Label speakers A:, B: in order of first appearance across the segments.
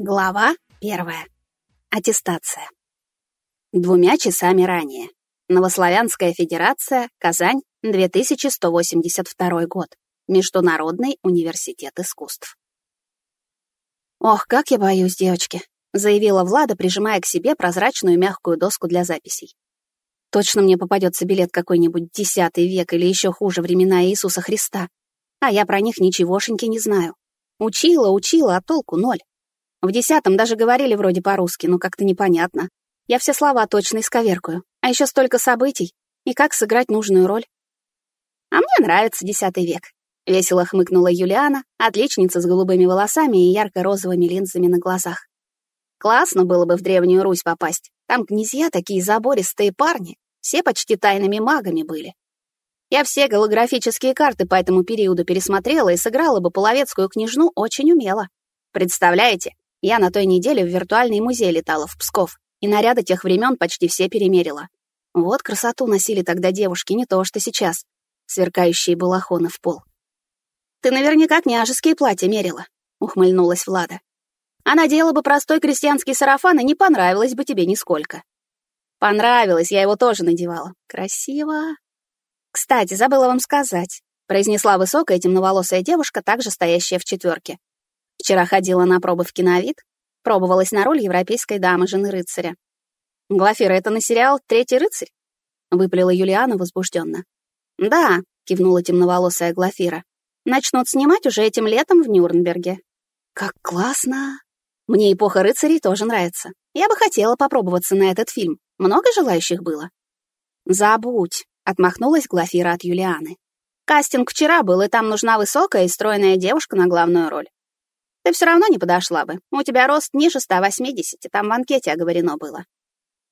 A: Глава первая. Аттестация. Двумя часами ранее. Новославянская Федерация, Казань, 2182 год. Международный университет искусств. «Ох, как я боюсь, девочки», — заявила Влада, прижимая к себе прозрачную мягкую доску для записей. «Точно мне попадется билет какой-нибудь десятый век или еще хуже времена Иисуса Христа. А я про них ничегошеньки не знаю. Учила, учила, а толку ноль. В десятом даже говорили вроде по-русски, но как-то непонятно. Я все слова точно исковеркаю. А еще столько событий. И как сыграть нужную роль? А мне нравится десятый век. Весело хмыкнула Юлиана, отличница с голубыми волосами и ярко-розовыми линзами на глазах. Классно было бы в Древнюю Русь попасть. Там князья такие забористые парни. Все почти тайными магами были. Я все голографические карты по этому периоду пересмотрела и сыграла бы половецкую княжну очень умело. Представляете, я на той неделе в виртуальный музей летала в Псков, и наряды тех времен почти все перемерила. Вот красоту носили тогда девушки, не то что сейчас, сверкающие балахоны в пол. «Ты наверняка княжеские платья мерила», — ухмыльнулась Влада. «А надела бы простой крестьянский сарафан, и не понравилось бы тебе нисколько». «Понравилось, я его тоже надевала. Красиво». «Кстати, забыла вам сказать», — произнесла высокая темноволосая девушка, также стоящая в четверке. Вчера ходила на пробы в киновид, пробовалась на роль европейской дамы, жены рыцаря. «Глафира, это на сериал «Третий рыцарь»?» — выпалила Юлиана возбужденно. «Да», — кивнула темноволосая Глафира. «Начнут снимать уже этим летом в Нюрнберге». «Как классно!» «Мне эпоха рыцарей тоже нравится. Я бы хотела попробоваться на этот фильм. Много желающих было?» «Забудь», — отмахнулась Глафира от Юлианы. «Кастинг вчера был, и там нужна высокая и стройная девушка на главную роль. Ты все равно не подошла бы. У тебя рост ниже 180, там в анкете оговорено было.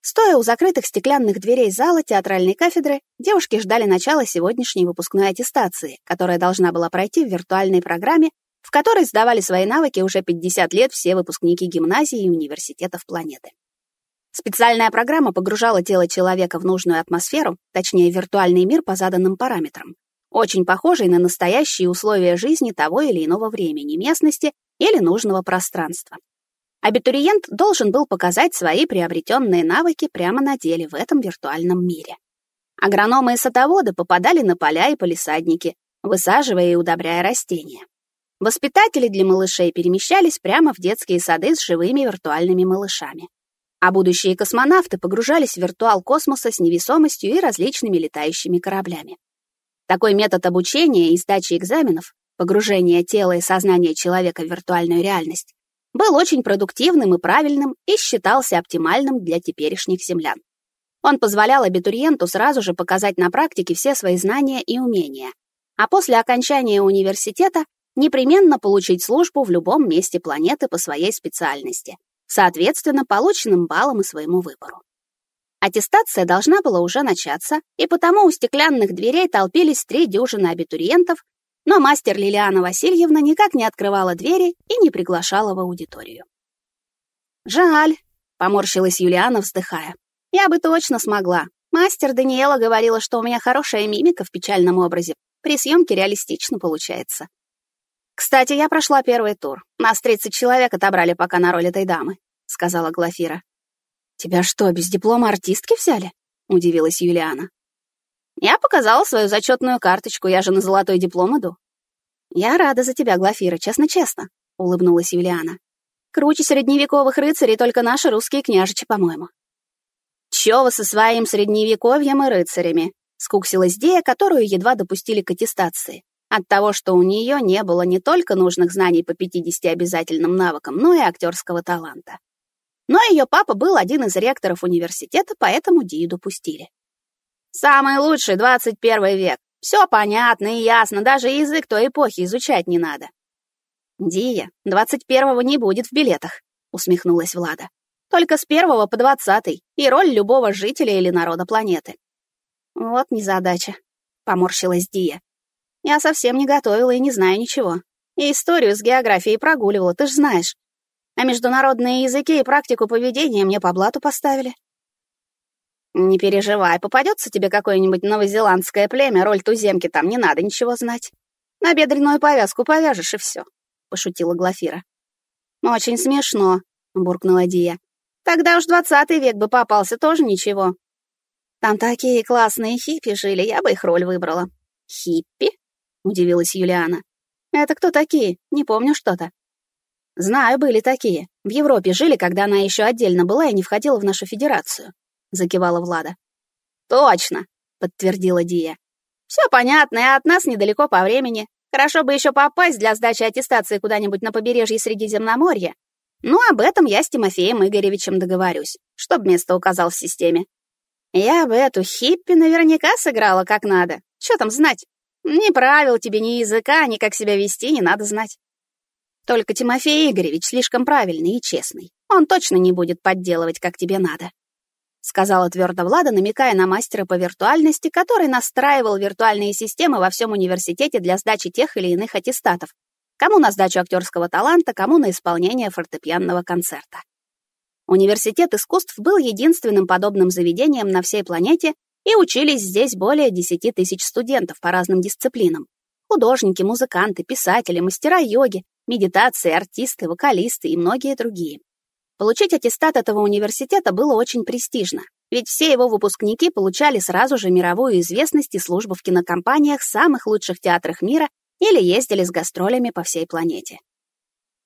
A: Стоя у закрытых стеклянных дверей зала театральной кафедры, девушки ждали начала сегодняшней выпускной аттестации, которая должна была пройти в виртуальной программе, в которой сдавали свои навыки уже 50 лет все выпускники гимназий и университетов планеты. Специальная программа погружала тело человека в нужную атмосферу, точнее, виртуальный мир по заданным параметрам, очень похожий на настоящие условия жизни того или иного времени, местности или нужного пространства. Абитуриент должен был показать свои приобретенные навыки прямо на деле в этом виртуальном мире. Агрономы и садоводы попадали на поля и полисадники, высаживая и удобряя растения. Воспитатели для малышей перемещались прямо в детские сады с живыми виртуальными малышами. А будущие космонавты погружались в виртуал космоса с невесомостью и различными летающими кораблями. Такой метод обучения и сдачи экзаменов погружение тела и сознания человека в виртуальную реальность, был очень продуктивным и правильным и считался оптимальным для теперешних землян. Он позволял абитуриенту сразу же показать на практике все свои знания и умения, а после окончания университета непременно получить службу в любом месте планеты по своей специальности, соответственно, полученным баллам и своему выбору. Аттестация должна была уже начаться, и потому у стеклянных дверей толпились три дюжины абитуриентов но мастер Лилиана Васильевна никак не открывала двери и не приглашала в аудиторию. «Жаль», — поморщилась Юлиана, вздыхая. «Я бы точно смогла. Мастер Даниэла говорила, что у меня хорошая мимика в печальном образе. При съемке реалистично получается. Кстати, я прошла первый тур. Нас 30 человек отобрали пока на роль этой дамы», — сказала Глафира. «Тебя что, без диплома артистки взяли?» — удивилась Юлиана. Я показала свою зачетную карточку, я же на золотой диплом иду. Я рада за тебя, Глафира, честно-честно, улыбнулась Юлиана. Круче средневековых рыцарей только наши русские княжичи, по-моему. Чё вы со своим средневековьем и рыцарями? Скуксилась Дея, которую едва допустили к аттестации. От того, что у нее не было не только нужных знаний по 50 обязательным навыкам, но и актерского таланта. Но ее папа был один из ректоров университета, поэтому Дию допустили. Самый лучший 21 век. Все понятно и ясно, даже язык той эпохи изучать не надо. Дия, 21-го не будет в билетах, усмехнулась Влада. Только с первого по двадцатый, и роль любого жителя или народа планеты. Вот незадача, поморщилась Дия. Я совсем не готовила и не знаю ничего. И историю с географией прогуливала, ты ж знаешь. А международные языки и практику поведения мне по блату поставили. «Не переживай, попадется тебе какое-нибудь новозеландское племя, роль туземки там не надо ничего знать. На бедренную повязку повяжешь и все», — пошутила Глафира. «Очень смешно», — буркнула Дия. «Тогда уж двадцатый век бы попался, тоже ничего». «Там такие классные хиппи жили, я бы их роль выбрала». «Хиппи?» — удивилась Юлиана. «Это кто такие? Не помню что-то». «Знаю, были такие. В Европе жили, когда она еще отдельно была и не входила в нашу федерацию», — закивала Влада. «Точно», — подтвердила Дия. «Все понятно, и от нас недалеко по времени. Хорошо бы еще попасть для сдачи аттестации куда-нибудь на побережье Средиземноморья. Ну, об этом я с Тимофеем Игоревичем договорюсь, чтоб место указал в системе. Я бы эту хиппи наверняка сыграла как надо. Что там знать? Ни правил тебе, ни языка, ни как себя вести не надо знать. Только Тимофей Игоревич слишком правильный и честный. Он точно не будет подделывать, как тебе надо. Сказала твердо Влада, намекая на мастера по виртуальности, который настраивал виртуальные системы во всем университете для сдачи тех или иных аттестатов. Кому на сдачу актерского таланта, кому на исполнение фортепианного концерта. Университет искусств был единственным подобным заведением на всей планете, и учились здесь более 10 тысяч студентов по разным дисциплинам. Художники, музыканты, писатели, мастера йоги, медитации, артисты, вокалисты и многие другие. Получить аттестат этого университета было очень престижно, ведь все его выпускники получали сразу же мировую известность и службу в кинокомпаниях самых лучших театрах мира или ездили с гастролями по всей планете.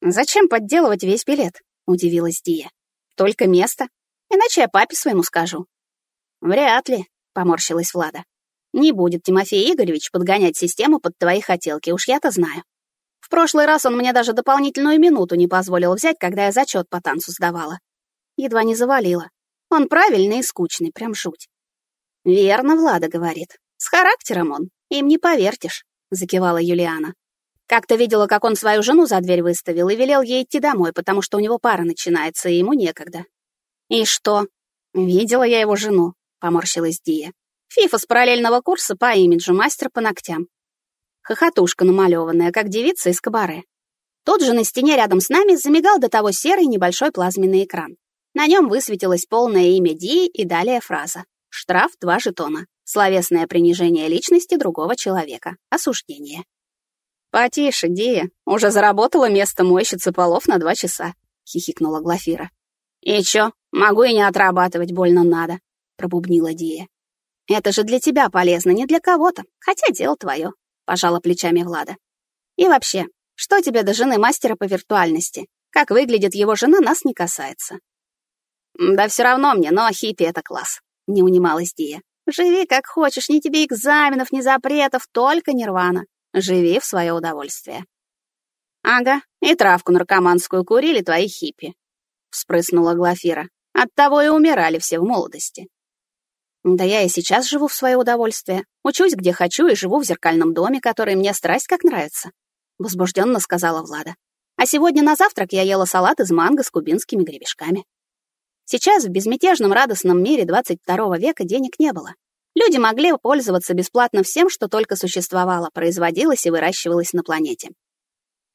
A: «Зачем подделывать весь билет?» — удивилась Дия. «Только место. Иначе я папе своему скажу». «Вряд ли», — поморщилась Влада. «Не будет Тимофей Игоревич подгонять систему под твои хотелки, уж я-то знаю. В прошлый раз он мне даже дополнительную минуту не позволил взять, когда я зачет по танцу сдавала. Едва не завалила. Он правильный и скучный, прям жуть. «Верно, Влада говорит. С характером он. Им не повертишь», — закивала Юлиана. Как-то видела, как он свою жену за дверь выставил и велел ей идти домой, потому что у него пара начинается, и ему некогда. «И что?» «Видела я его жену», — поморщилась Дия. «Фифа с параллельного курса по имиджу, мастер по ногтям. Хохотушка намалеванная, как девица из кабаре. Тут же на стене рядом с нами замигал до того серый небольшой плазменный экран. На нем высветилось полное имя Ди и далее фраза. Штраф два жетона. Словесное принижение личности другого человека. Осуждение. «Потише, Дия. Уже заработала место мойщицы полов на два часа», — хихикнула Глафира. «И чё? Могу и не отрабатывать, больно надо», — пробубнила Дия. «Это же для тебя полезно, не для кого-то, хотя дело твое пожала плечами Влада. И вообще, что тебе до жены мастера по виртуальности? Как выглядит его жена, нас не касается. Да все равно мне, но хиппи — это класс, не унималась Дия. Живи как хочешь, ни тебе экзаменов, ни запретов, только нирвана. Живи в свое удовольствие. Ага, и травку наркоманскую курили твои хиппи, вспрыснула Глафира. Оттого и умирали все в молодости. Да я и сейчас живу в свое удовольствие. Учусь где хочу и живу в зеркальном доме, который мне страсть как нравится. Возбужденно сказала Влада. А сегодня на завтрак я ела салат из манго с кубинскими гребешками. Сейчас в безмятежном радостном мире 22 века денег не было. Люди могли пользоваться бесплатно всем, что только существовало, производилось и выращивалось на планете.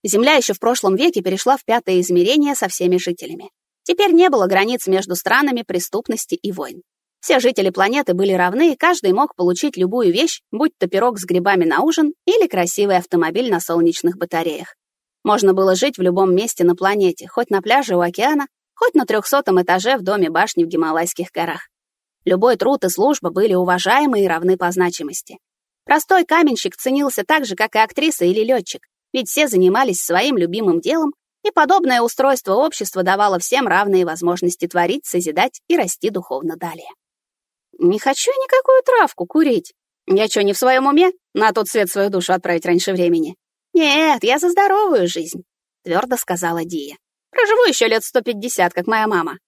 A: Земля еще в прошлом веке перешла в пятое измерение со всеми жителями. Теперь не было границ между странами, преступности и войн. Все жители планеты были равны, и каждый мог получить любую вещь, будь то пирог с грибами на ужин или красивый автомобиль на солнечных батареях. Можно было жить в любом месте на планете, хоть на пляже у океана, хоть на трехсотом этаже в доме башни в Гималайских горах. Любой труд и служба были уважаемы и равны по значимости. Простой каменщик ценился так же, как и актриса или летчик, ведь все занимались своим любимым делом, и подобное устройство общества давало всем равные возможности творить, созидать и расти духовно далее. Не хочу никакую травку курить. Я что, не в своем уме? На тот свет свою душу отправить раньше времени? Нет, я за здоровую жизнь, твердо сказала Дия. Проживу еще лет сто пятьдесят, как моя мама.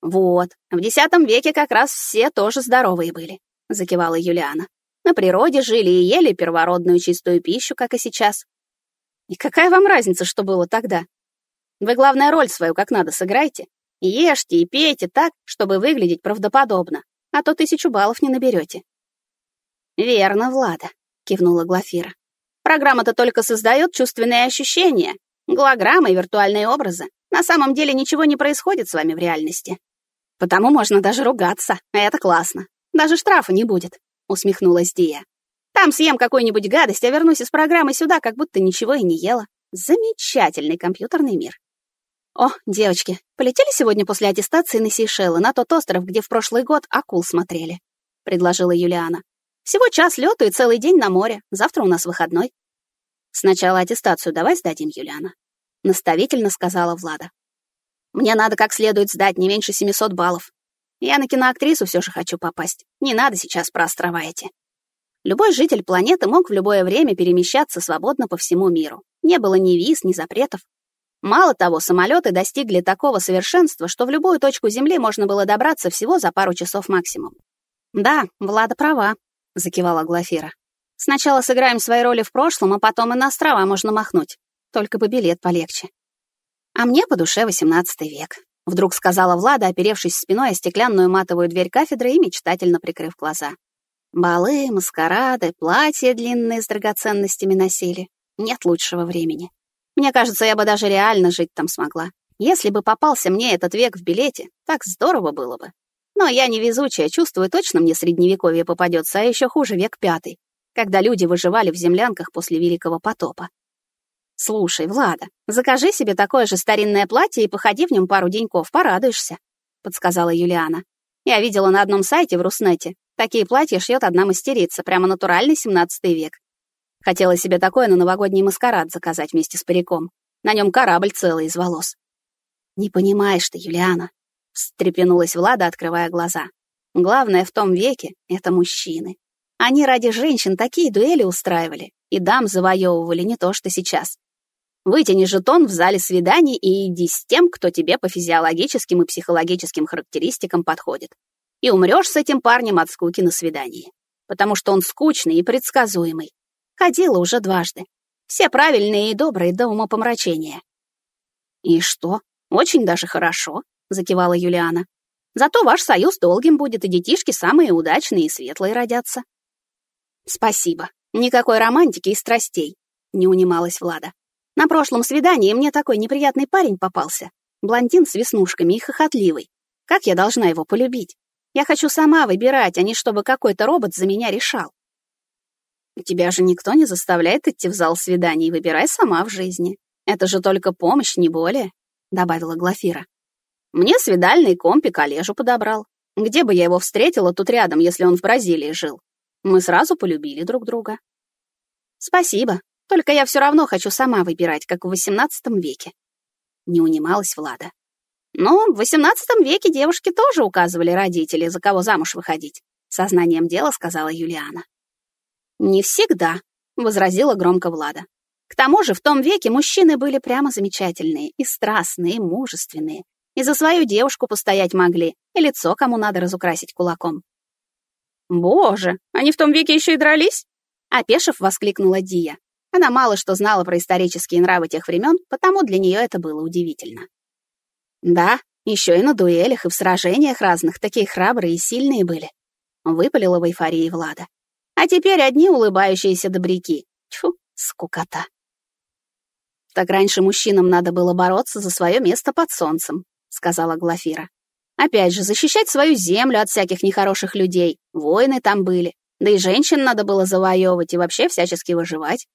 A: Вот, в десятом веке как раз все тоже здоровые были, закивала Юлиана. На природе жили и ели первородную чистую пищу, как и сейчас. И какая вам разница, что было тогда? Вы, главное, роль свою как надо сыграйте. Ешьте и пейте так, чтобы выглядеть правдоподобно а то тысячу баллов не наберете. «Верно, Влада», — кивнула Глафира. «Программа-то только создает чувственные ощущения, голограммы виртуальные образы. На самом деле ничего не происходит с вами в реальности. Потому можно даже ругаться, это классно. Даже штрафа не будет», — усмехнулась Дия. «Там съем какую-нибудь гадость, а вернусь из программы сюда, как будто ничего и не ела. Замечательный компьютерный мир». «О, девочки, полетели сегодня после аттестации на Сейшелы, на тот остров, где в прошлый год акул смотрели», — предложила Юлиана. «Всего час лёту и целый день на море. Завтра у нас выходной». «Сначала аттестацию давай сдадим, Юлиана», — наставительно сказала Влада. «Мне надо как следует сдать не меньше 700 баллов. Я на киноактрису все же хочу попасть. Не надо сейчас про острова эти». Любой житель планеты мог в любое время перемещаться свободно по всему миру. Не было ни виз, ни запретов. Мало того, самолеты достигли такого совершенства, что в любую точку Земли можно было добраться всего за пару часов максимум. «Да, Влада права», — закивала Глафира. «Сначала сыграем свои роли в прошлом, а потом и на острова можно махнуть. Только бы билет полегче». «А мне по душе XVIII век», — вдруг сказала Влада, оперевшись спиной о стеклянную матовую дверь кафедры и мечтательно прикрыв глаза. Балы, маскарады, платья длинные с драгоценностями носили. Нет лучшего времени. Мне кажется, я бы даже реально жить там смогла. Если бы попался мне этот век в билете, так здорово было бы. Но я невезучая, чувствую, точно мне средневековье попадется, а еще хуже век пятый, когда люди выживали в землянках после Великого потопа. Слушай, Влада, закажи себе такое же старинное платье и походи в нем пару деньков, порадуешься, подсказала Юлиана. Я видела на одном сайте в Руснете. Такие платья шьет одна мастерица, прямо натуральный 17 век. Хотела себе такое на новогодний маскарад заказать вместе с париком. На нем корабль целый из волос. «Не понимаешь ты, Юлиана», — встрепенулась Влада, открывая глаза. «Главное в том веке — это мужчины. Они ради женщин такие дуэли устраивали и дам завоевывали не то, что сейчас. Вытяни жетон в зале свиданий и иди с тем, кто тебе по физиологическим и психологическим характеристикам подходит. И умрешь с этим парнем от скуки на свидании. Потому что он скучный и предсказуемый. Ходила уже дважды. Все правильные и добрые до умопомрачения. «И что? Очень даже хорошо», — закивала Юлиана. «Зато ваш союз долгим будет, и детишки самые удачные и светлые родятся». «Спасибо. Никакой романтики и страстей», — не унималась Влада. «На прошлом свидании мне такой неприятный парень попался. Блондин с веснушками и хохотливый. Как я должна его полюбить? Я хочу сама выбирать, а не чтобы какой-то робот за меня решал. Тебя же никто не заставляет идти в зал свиданий, выбирай сама в жизни. Это же только помощь, не более», — добавила Глафира. «Мне свидальный компик Олежу подобрал. Где бы я его встретила тут рядом, если он в Бразилии жил? Мы сразу полюбили друг друга». «Спасибо, только я все равно хочу сама выбирать, как в XVIII веке». Не унималась Влада. «Ну, в XVIII веке девушки тоже указывали родители, за кого замуж выходить», — сознанием дела сказала Юлиана. «Не всегда», — возразила громко Влада. «К тому же в том веке мужчины были прямо замечательные, и страстные, и мужественные, и за свою девушку постоять могли, и лицо кому надо разукрасить кулаком». «Боже, они в том веке еще и дрались?» Опешив, воскликнула Дия. Она мало что знала про исторические нравы тех времен, потому для нее это было удивительно. «Да, еще и на дуэлях, и в сражениях разных такие храбрые и сильные были», — выпалила в эйфории Влада. А теперь одни улыбающиеся добряки. Тьфу, скукота. Так раньше мужчинам надо было бороться за свое место под солнцем, сказала Глафира. Опять же, защищать свою землю от всяких нехороших людей. Войны там были. Да и женщин надо было завоевывать и вообще всячески выживать.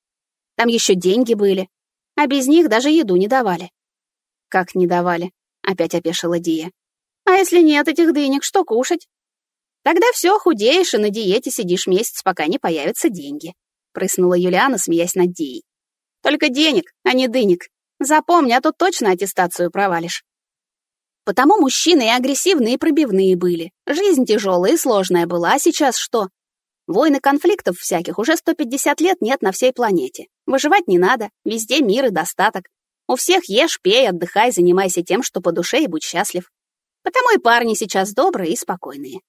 A: Там еще деньги были. А без них даже еду не давали. Как не давали? Опять опешила Дия. А если нет этих дынек, что кушать? Тогда все, худеешь и на диете сидишь месяц, пока не появятся деньги», — прыснула Юлиана, смеясь над Дией. «Только денег, а не дынек. Запомни, а то точно аттестацию провалишь». Потому мужчины и агрессивные, и пробивные были. Жизнь тяжелая и сложная была, а сейчас что? Войны конфликтов всяких уже 150 лет нет на всей планете. Выживать не надо, везде мир и достаток. У всех ешь, пей, отдыхай, занимайся тем, что по душе и будь счастлив. Потому и парни сейчас добрые и спокойные.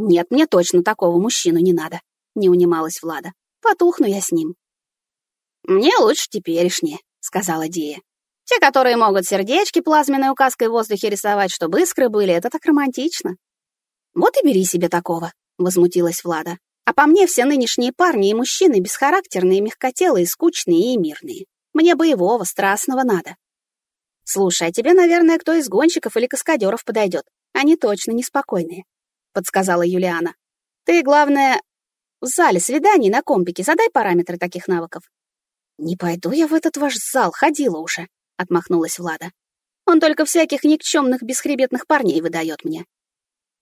A: «Нет, мне точно такого мужчину не надо», — не унималась Влада. «Потухну я с ним». «Мне лучше теперешние», — сказала Дия. «Те, которые могут сердечки плазменной указкой в воздухе рисовать, чтобы искры были, это так романтично». «Вот и бери себе такого», — возмутилась Влада. «А по мне все нынешние парни и мужчины бесхарактерные, мягкотелые, скучные и мирные. Мне боевого, страстного надо». «Слушай, а тебе, наверное, кто из гонщиков или каскадеров подойдет. Они точно неспокойные подсказала Юлиана. Ты, главное, в зале свиданий на компике задай параметры таких навыков. Не пойду я в этот ваш зал, ходила уже, отмахнулась Влада. Он только всяких никчемных бесхребетных парней выдает мне.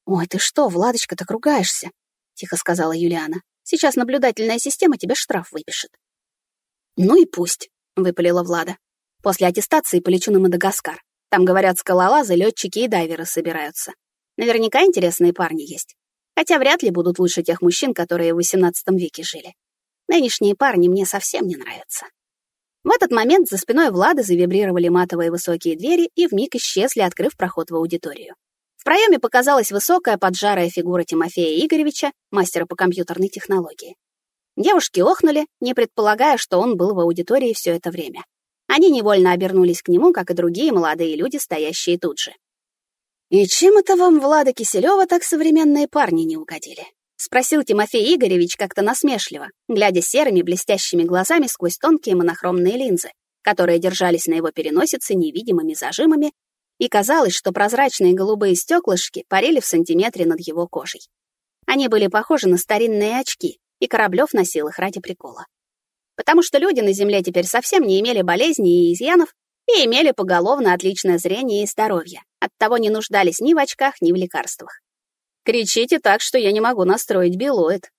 A: «Ой, ты что, Владочка, так ругаешься?» — тихо сказала Юлиана. «Сейчас наблюдательная система тебе штраф выпишет». «Ну и пусть», — выпалила Влада. «После аттестации полечу на Мадагаскар. Там, говорят, скалолазы, летчики и дайверы собираются. Наверняка интересные парни есть. Хотя вряд ли будут лучше тех мужчин, которые в XVIII веке жили. Нынешние парни мне совсем не нравятся». В этот момент за спиной Влады завибрировали матовые высокие двери и вмиг исчезли, открыв проход в аудиторию. В проеме показалась высокая поджарая фигура Тимофея Игоревича, мастера по компьютерной технологии. Девушки охнули, не предполагая, что он был в аудитории все это время. Они невольно обернулись к нему, как и другие молодые люди, стоящие тут же. «И чем это вам, Влада Киселева, так современные парни не угодили?» — спросил Тимофей Игоревич как-то насмешливо, глядя серыми блестящими глазами сквозь тонкие монохромные линзы, которые держались на его переносице невидимыми зажимами, и казалось, что прозрачные голубые стеклышки парили в сантиметре над его кожей. Они были похожи на старинные очки, и Кораблев носил их ради прикола. Потому что люди на Земле теперь совсем не имели болезней и изъянов и имели поголовно отличное зрение и здоровье, оттого не нуждались ни в очках, ни в лекарствах. Кричите так, что я не могу настроить билоид,